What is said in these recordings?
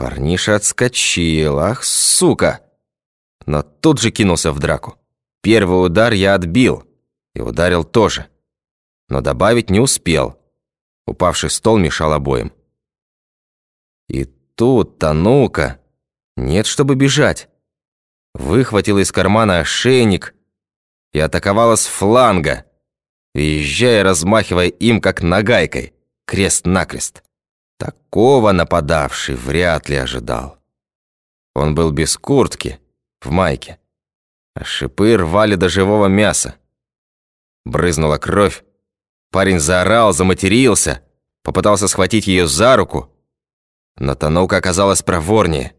Парниша отскочил, ах, сука! Но тут же кинулся в драку. Первый удар я отбил, и ударил тоже. Но добавить не успел. Упавший стол мешал обоим. И тут-то, ну-ка, нет, чтобы бежать. Выхватила из кармана ошейник и атаковала с фланга, въезжая, размахивая им, как нагайкой, крест-накрест. Такого нападавший вряд ли ожидал. Он был без куртки, в майке, а шипы рвали до живого мяса. Брызнула кровь, парень заорал, заматерился, попытался схватить ее за руку, но Танука оказалась проворнее.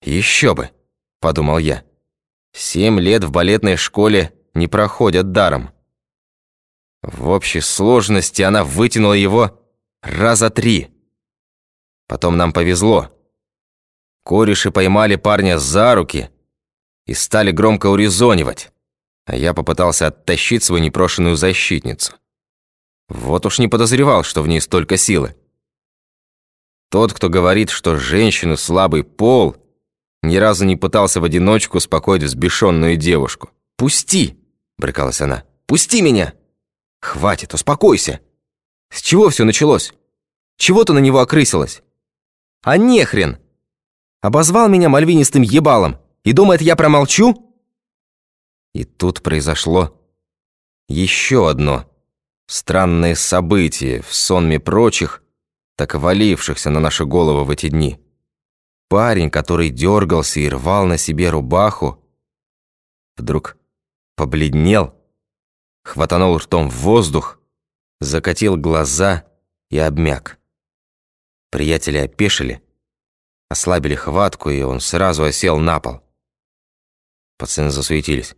«Еще бы», — подумал я, — «семь лет в балетной школе не проходят даром». В общей сложности она вытянула его раза три. Потом нам повезло. Кореши поймали парня за руки и стали громко урезонивать, а я попытался оттащить свою непрошенную защитницу. Вот уж не подозревал, что в ней столько силы. Тот, кто говорит, что женщину слабый пол, ни разу не пытался в одиночку успокоить взбешенную девушку. «Пусти!» – брыкалась она. «Пусти меня!» «Хватит, успокойся!» «С чего все началось? Чего ты на него окрысилась?» А нехрен! Обозвал меня мальвинистым ебалом и думает, я промолчу? И тут произошло еще одно странное событие в сонме прочих, так валившихся на наши головы в эти дни. Парень, который дергался и рвал на себе рубаху, вдруг побледнел, хватанул ртом в воздух, закатил глаза и обмяк. Приятели опешили, ослабили хватку, и он сразу осел на пол. Пацаны засуетились.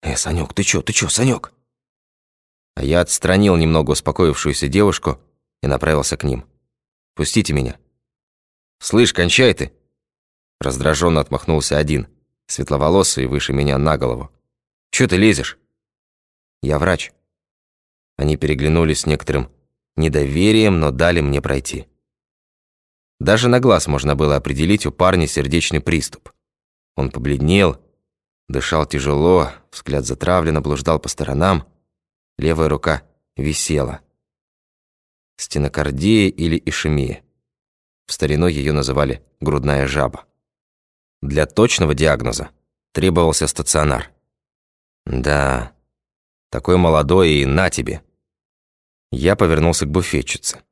«Э, Санёк, ты чё, ты чё, Санёк?» А я отстранил немного успокоившуюся девушку и направился к ним. «Пустите меня». «Слышь, кончай ты!» Раздраженно отмахнулся один, светловолосый, выше меня на голову. «Чё ты лезешь?» «Я врач». Они переглянулись с некоторым недоверием, но дали мне пройти. Даже на глаз можно было определить у парня сердечный приступ. Он побледнел, дышал тяжело, взгляд затравленно блуждал по сторонам, левая рука висела. Стенокардия или ишемия. В старину ее называли грудная жаба. Для точного диагноза требовался стационар. Да, такой молодой и на тебе. Я повернулся к буфетчице.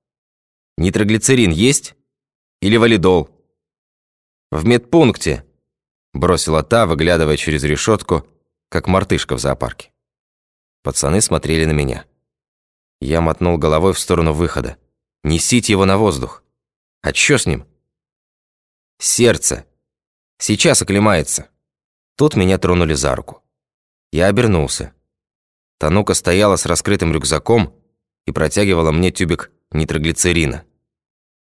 «Нитроглицерин есть?» Или валидол?» «В медпункте», – бросила та, выглядывая через решетку, как мартышка в зоопарке. Пацаны смотрели на меня. Я мотнул головой в сторону выхода. «Несите его на воздух!» «А чё с ним?» «Сердце. Сейчас оклемается». Тут меня тронули за руку. Я обернулся. Танука стояла с раскрытым рюкзаком и протягивала мне тюбик нитроглицерина.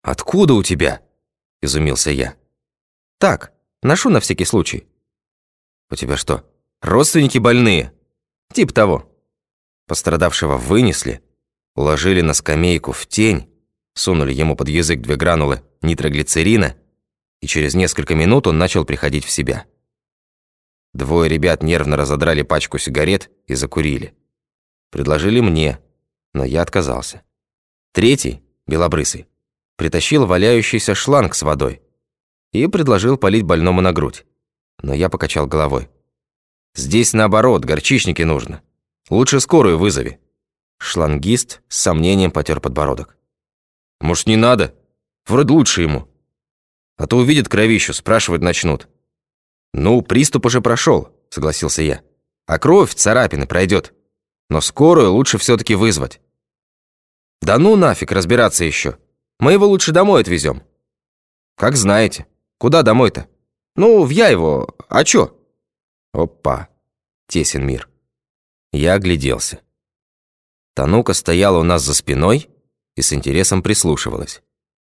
«Откуда у тебя?» – изумился я. «Так, ношу на всякий случай». «У тебя что, родственники больные?» «Тип того». Пострадавшего вынесли, уложили на скамейку в тень, сунули ему под язык две гранулы нитроглицерина, и через несколько минут он начал приходить в себя. Двое ребят нервно разодрали пачку сигарет и закурили. Предложили мне, но я отказался. Третий, белобрысый, притащил валяющийся шланг с водой и предложил полить больному на грудь. Но я покачал головой. «Здесь наоборот, горчичники нужно. Лучше скорую вызови». Шлангист с сомнением потер подбородок. «Может, не надо? Вроде лучше ему. А то увидят кровищу, спрашивать начнут». «Ну, приступ уже прошел», — согласился я. «А кровь, царапины пройдет. Но скорую лучше все-таки вызвать». «Да ну нафиг разбираться еще. Мы его лучше домой отвезем». «Как знаете. Куда домой-то?» «Ну, в Яево. А чё?» «Опа. Тесен мир». Я огляделся. Танука стояла у нас за спиной и с интересом прислушивалась.